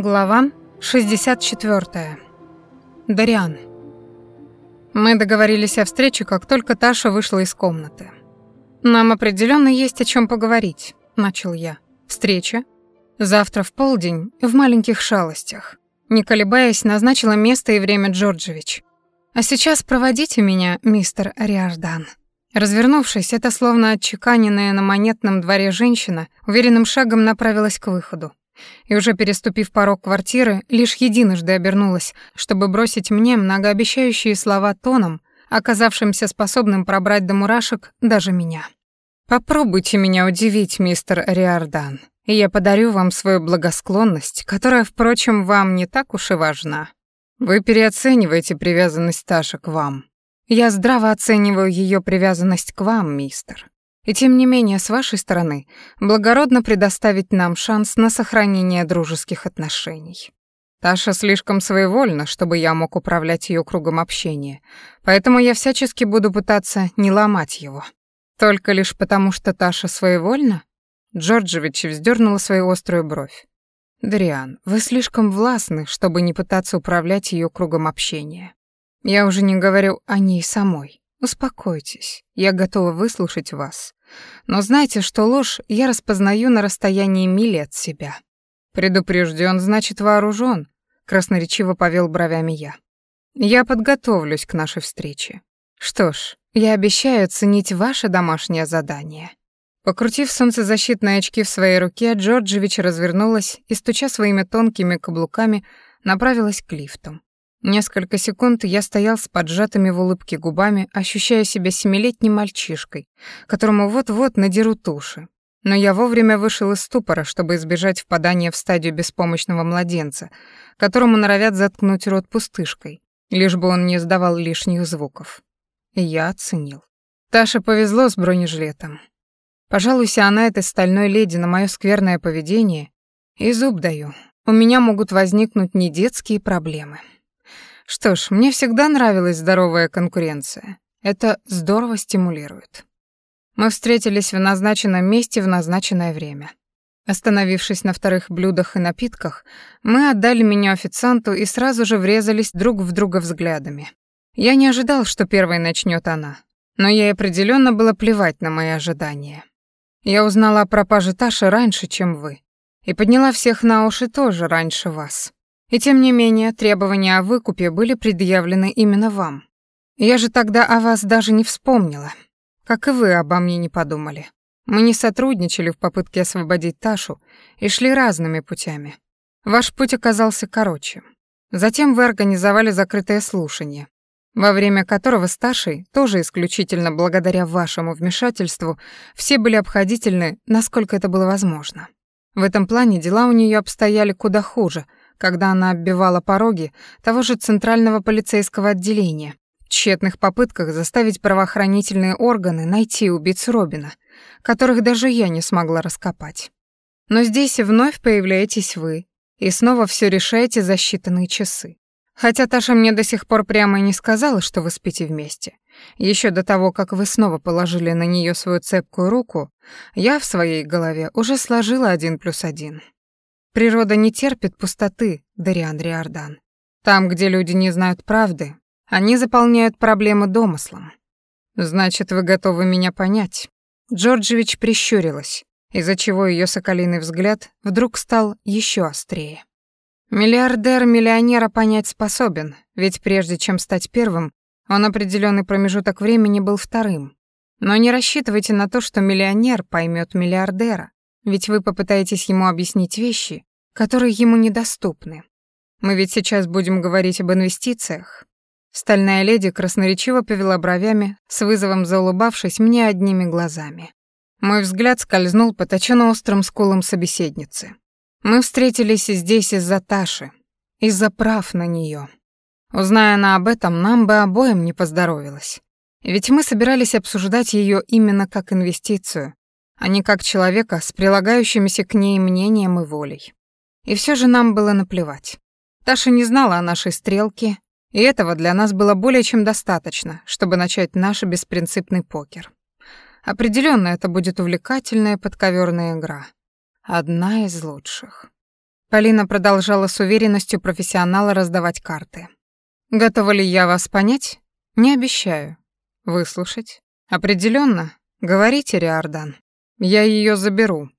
Глава 64. Дариан. Мы договорились о встрече, как только Таша вышла из комнаты. Нам определенно есть о чем поговорить, начал я. Встреча завтра в полдень в маленьких шалостях. Не колебаясь, назначила место и время Джорджевич. А сейчас проводите меня, мистер Риордан. Развернувшись, это словно отчеканенная на монетном дворе женщина уверенным шагом направилась к выходу и уже переступив порог квартиры, лишь единожды обернулась, чтобы бросить мне многообещающие слова тоном, оказавшимся способным пробрать до мурашек даже меня. «Попробуйте меня удивить, мистер Риордан, и я подарю вам свою благосклонность, которая, впрочем, вам не так уж и важна. Вы переоцениваете привязанность Таши к вам. Я здраво оцениваю ее привязанность к вам, мистер. И тем не менее, с вашей стороны, благородно предоставить нам шанс на сохранение дружеских отношений. Таша слишком своевольна, чтобы я мог управлять ее кругом общения, поэтому я всячески буду пытаться не ломать его. Только лишь потому, что Таша своевольна? Джорджевич вздернула свою острую бровь. «Дриан, вы слишком властны, чтобы не пытаться управлять ее кругом общения. Я уже не говорю о ней самой. Успокойтесь, я готова выслушать вас. Но знайте, что ложь я распознаю на расстоянии мили от себя. Предупрежден, значит вооружен. красноречиво повел бровями я. Я подготовлюсь к нашей встрече. Что ж, я обещаю ценить ваше домашнее задание. Покрутив солнцезащитные очки в своей руке, Джорджевич развернулась и, стуча своими тонкими каблуками, направилась к лифту. Несколько секунд я стоял с поджатыми в улыбке губами, ощущая себя семилетним мальчишкой, которому вот-вот надерут уши. Но я вовремя вышел из ступора, чтобы избежать впадания в стадию беспомощного младенца, которому норовят заткнуть рот пустышкой, лишь бы он не издавал лишних звуков. И я оценил. Таше повезло с бронежилетом. Пожалуйся она этой стальной леди на мое скверное поведение, и зуб даю. У меня могут возникнуть не детские проблемы. Что ж, мне всегда нравилась здоровая конкуренция. Это здорово стимулирует. Мы встретились в назначенном месте в назначенное время. Остановившись на вторых блюдах и напитках, мы отдали меню официанту и сразу же врезались друг в друга взглядами. Я не ожидал, что первой начнет она, но ей определенно было плевать на мои ожидания. Я узнала о пропаже Таши раньше, чем вы, и подняла всех на уши тоже раньше вас. И тем не менее, требования о выкупе были предъявлены именно вам. Я же тогда о вас даже не вспомнила. Как и вы обо мне не подумали. Мы не сотрудничали в попытке освободить Ташу и шли разными путями. Ваш путь оказался короче. Затем вы организовали закрытое слушание, во время которого с Ташей, тоже исключительно благодаря вашему вмешательству, все были обходительны, насколько это было возможно. В этом плане дела у нее обстояли куда хуже — когда она оббивала пороги того же центрального полицейского отделения, в тщетных попытках заставить правоохранительные органы найти убийцу Робина, которых даже я не смогла раскопать. Но здесь и вновь появляетесь вы, и снова все решаете за считанные часы. Хотя Таша мне до сих пор прямо и не сказала, что вы спите вместе. Еще до того, как вы снова положили на нее свою цепкую руку, я в своей голове уже сложила один плюс один. Природа не терпит пустоты, Дариан Риордан. Там, где люди не знают правды, они заполняют проблемы домыслом. Значит, вы готовы меня понять? Джорджевич прищурилась, из-за чего ее соколиный взгляд вдруг стал еще острее. Миллиардер миллионера понять способен, ведь прежде чем стать первым, он определенный промежуток времени был вторым. Но не рассчитывайте на то, что миллионер поймет миллиардера. Ведь вы попытаетесь ему объяснить вещи, которые ему недоступны. Мы ведь сейчас будем говорить об инвестициях. Стальная леди красноречиво повела бровями, с вызовом заулыбавшись мне одними глазами. Мой взгляд скользнул по точёно-острым скулам собеседницы. Мы встретились здесь из-за Таши, из-за прав на неё. Узная она об этом, нам бы обоим не поздоровилось. Ведь мы собирались обсуждать её именно как инвестицию, а не как человека с прилагающимися к ней мнением и волей. И все же нам было наплевать. Таша не знала о нашей стрелке, и этого для нас было более чем достаточно, чтобы начать наш беспринципный покер. Определенно это будет увлекательная подковерная игра. Одна из лучших. Полина продолжала с уверенностью профессионала раздавать карты. Готова ли я вас понять? Не обещаю. Выслушать? Определенно. Говорите, Риордан. Я ее заберу.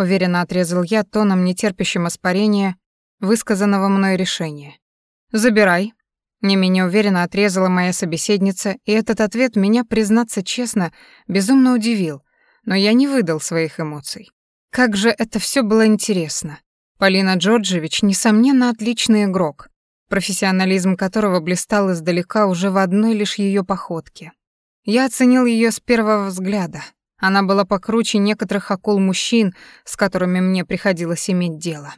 Уверенно отрезал я тоном, нетерпящим оспорения высказанного мной решения. Забирай. Не менее уверенно отрезала моя собеседница, и этот ответ меня, признаться честно, безумно удивил, но я не выдал своих эмоций. Как же это все было интересно. Полина Джорджевич, несомненно, отличный игрок, профессионализм которого блистал издалека уже в одной лишь ее походке. Я оценил ее с первого взгляда. Она была покруче некоторых акул-мужчин, с которыми мне приходилось иметь дело.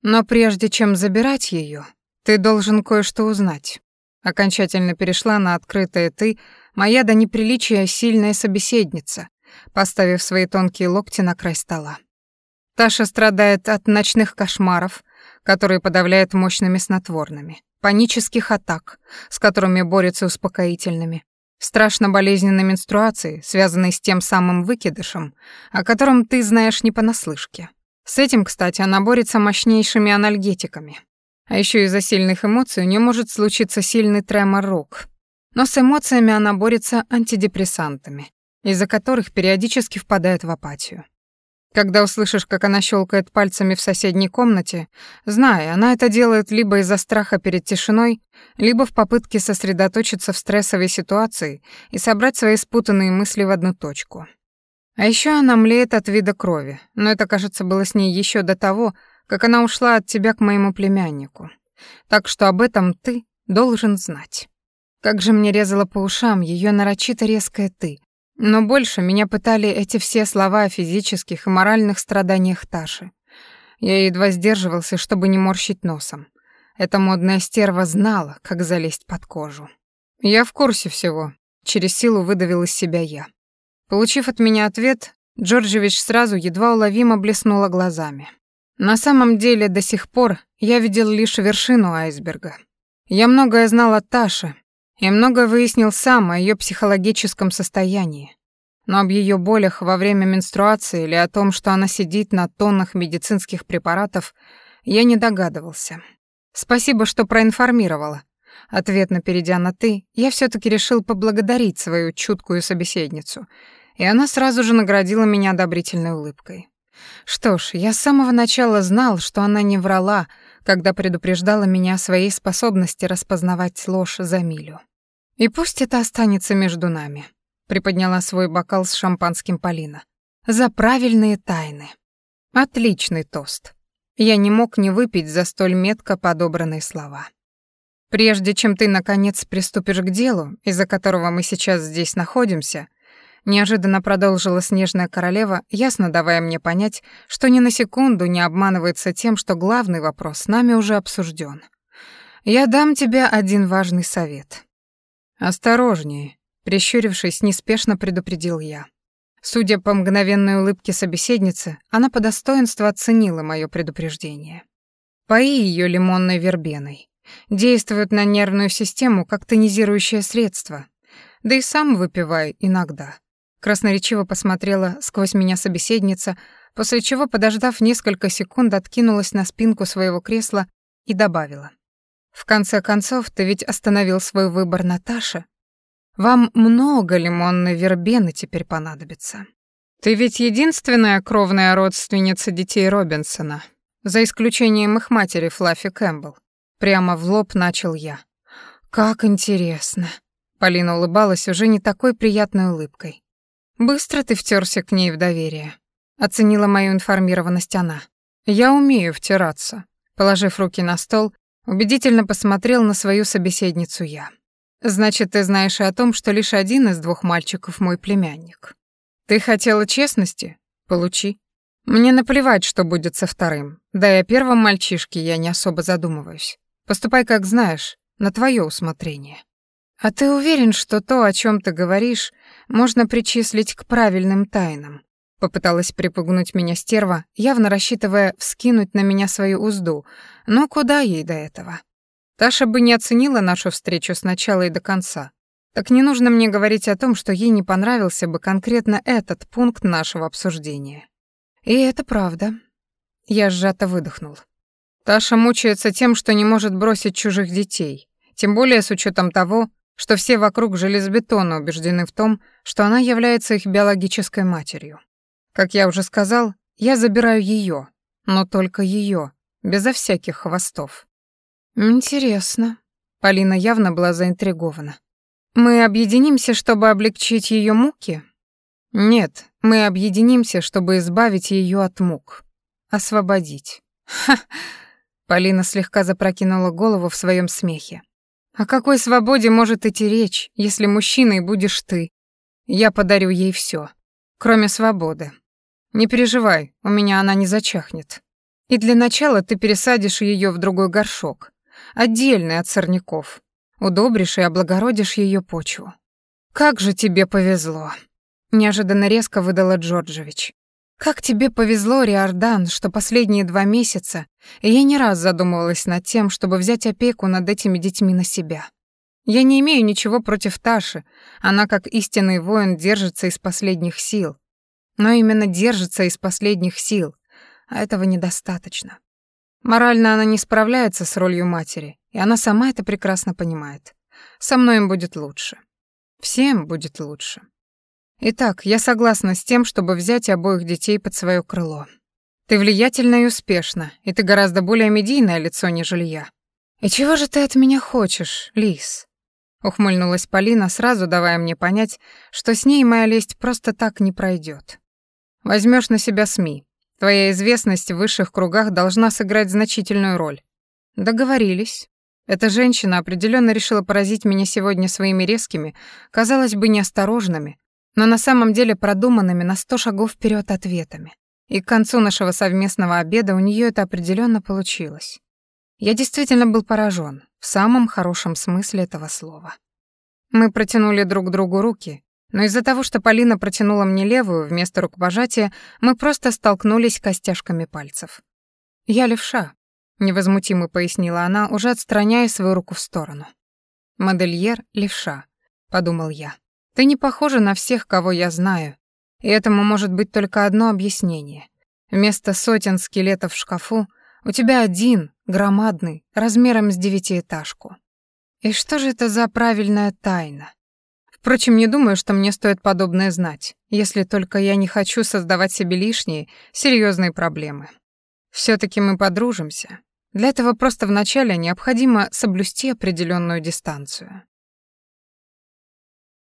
Но прежде чем забирать ее, ты должен кое-что узнать. Окончательно перешла на открытое «ты», моя до неприличия сильная собеседница, поставив свои тонкие локти на край стола. Таша страдает от ночных кошмаров, которые подавляет мощными снотворными, панических атак, с которыми борется успокоительными, страшно болезненной менструации, связанной с тем самым выкидышем, о котором ты знаешь не понаслышке. С этим, кстати, она борется мощнейшими анальгетиками. А еще из-за сильных эмоций у нее может случиться сильный тремор рук. Но с эмоциями она борется антидепрессантами, из-за которых периодически впадает в апатию. Когда услышишь, как она щелкает пальцами в соседней комнате, знай, она это делает либо из-за страха перед тишиной, либо в попытке сосредоточиться в стрессовой ситуации и собрать свои спутанные мысли в одну точку. А еще она млеет от вида крови, но это, кажется, было с ней еще до того, как она ушла от тебя к моему племяннику. Так что об этом ты должен знать. Как же мне резало по ушам ее нарочито резкое «ты», но больше меня пытали эти все слова о физических и моральных страданиях Таши. Я едва сдерживался, чтобы не морщить носом. Эта модная стерва знала, как залезть под кожу. Я в курсе всего. Через силу выдавил из себя я. Получив от меня ответ, Джорджевич сразу едва уловимо блеснула глазами. На самом деле, до сих пор я видел лишь вершину айсберга. Я многое знал о Таше, и много выяснил сам о ее психологическом состоянии. Но об ее болях во время менструации или о том, что она сидит на тоннах медицинских препаратов, я не догадывался. Спасибо, что проинформировала. Ответно перейдя на «ты», я все таки решил поблагодарить свою чуткую собеседницу, и она сразу же наградила меня одобрительной улыбкой. Что ж, я с самого начала знал, что она не врала, когда предупреждала меня о своей способности распознавать ложь за милю. И пусть это останется между нами, приподняла свой бокал с шампанским Полина. За правильные тайны. Отличный тост. Я не мог не выпить за столь метко подобранные слова. Прежде чем ты наконец приступишь к делу, из-за которого мы сейчас здесь находимся, неожиданно продолжила снежная королева, ясно давая мне понять, что ни на секунду не обманывается тем, что главный вопрос с нами уже обсужден. Я дам тебе один важный совет. «Осторожнее», — прищурившись, неспешно предупредил я. Судя по мгновенной улыбке собеседницы, она по достоинству оценила мое предупреждение. Пои ее лимонной вербеной. Действует на нервную систему как тонизирующее средство. Да и сам выпивай иногда. Красноречиво посмотрела сквозь меня собеседница, после чего, подождав несколько секунд, откинулась на спинку своего кресла и добавила. В конце концов, ты ведь остановил свой выбор Наташе. Вам много лимонной вербены теперь понадобится. Ты ведь единственная кровная родственница детей Робинсона, за исключением их матери Флаффи Кэмпбелл. Прямо в лоб начал я. Как интересно. Полина улыбалась уже не такой приятной улыбкой. Быстро ты втерся к ней в доверие. Оценила мою информированность она. Я умею втираться. Положив руки на стол, Убедительно посмотрел на свою собеседницу я. Значит, ты знаешь и о том, что лишь один из двух мальчиков мой племянник. Ты хотела честности? Получи. Мне наплевать, что будет со вторым. Да и о первом мальчишке я не особо задумываюсь. Поступай, как знаешь, на твое усмотрение. А ты уверен, что то, о чем ты говоришь, можно причислить к правильным тайнам? Попыталась припугнуть меня стерва, явно рассчитывая вскинуть на меня свою узду, но куда ей до этого? Таша бы не оценила нашу встречу с начала и до конца. Так не нужно мне говорить о том, что ей не понравился бы конкретно этот пункт нашего обсуждения. И это правда. Я сжато выдохнул. Таша мучается тем, что не может бросить чужих детей, тем более с учетом того, что все вокруг железобетонно убеждены в том, что она является их биологической матерью. Как я уже сказал, я забираю ее, но только ее, безо всяких хвостов. Интересно. Полина явно была заинтригована. Мы объединимся, чтобы облегчить ее муки? Нет, мы объединимся, чтобы избавить ее от мук. Освободить. Ха! Полина слегка запрокинула голову в своем смехе. О какой свободе может идти речь, если мужчиной будешь ты? Я подарю ей все, кроме свободы. Не переживай, у меня она не зачахнет. И для начала ты пересадишь ее в другой горшок, отдельный от сорняков. Удобришь и облагородишь ее почву. Как же тебе повезло, неожиданно резко выдала Джорджевич. Как тебе повезло, Риордан, что последние два месяца я не раз задумывалась над тем, чтобы взять опеку над этими детьми на себя. Я не имею ничего против Таши, она как истинный воин держится из последних сил. Но именно держится из последних сил, а этого недостаточно. Морально она не справляется с ролью матери, и она сама это прекрасно понимает. Со мной им будет лучше. Всем будет лучше. Итак, я согласна с тем, чтобы взять обоих детей под свое крыло. Ты влиятельна и успешна, и ты гораздо более медийное лицо, нежели я. И чего же ты от меня хочешь, Лис? Ухмыльнулась Полина, сразу давая мне понять, что с ней моя лесть просто так не пройдет. Возьмешь на себя СМИ. Твоя известность в высших кругах должна сыграть значительную роль. Договорились. Эта женщина определенно решила поразить меня сегодня своими резкими, казалось бы, неосторожными, но на самом деле продуманными на сто шагов вперед ответами. И к концу нашего совместного обеда у нее это определенно получилось. Я действительно был поражен, в самом хорошем смысле этого слова. Мы протянули друг другу руки, но из-за того, что Полина протянула мне левую вместо рукопожатия, мы просто столкнулись костяшками пальцев. «Я левша», — невозмутимо пояснила она, уже отстраняя свою руку в сторону. «Модельер левша», — подумал я. Ты не похожа на всех, кого я знаю, и этому может быть только одно объяснение. Вместо сотен скелетов в шкафу у тебя один, громадный, размером с девятиэтажку. И что же это за правильная тайна? Впрочем, не думаю, что мне стоит подобное знать, если только я не хочу создавать себе лишние, серьезные проблемы. все таки мы подружимся. Для этого просто вначале необходимо соблюсти определенную дистанцию.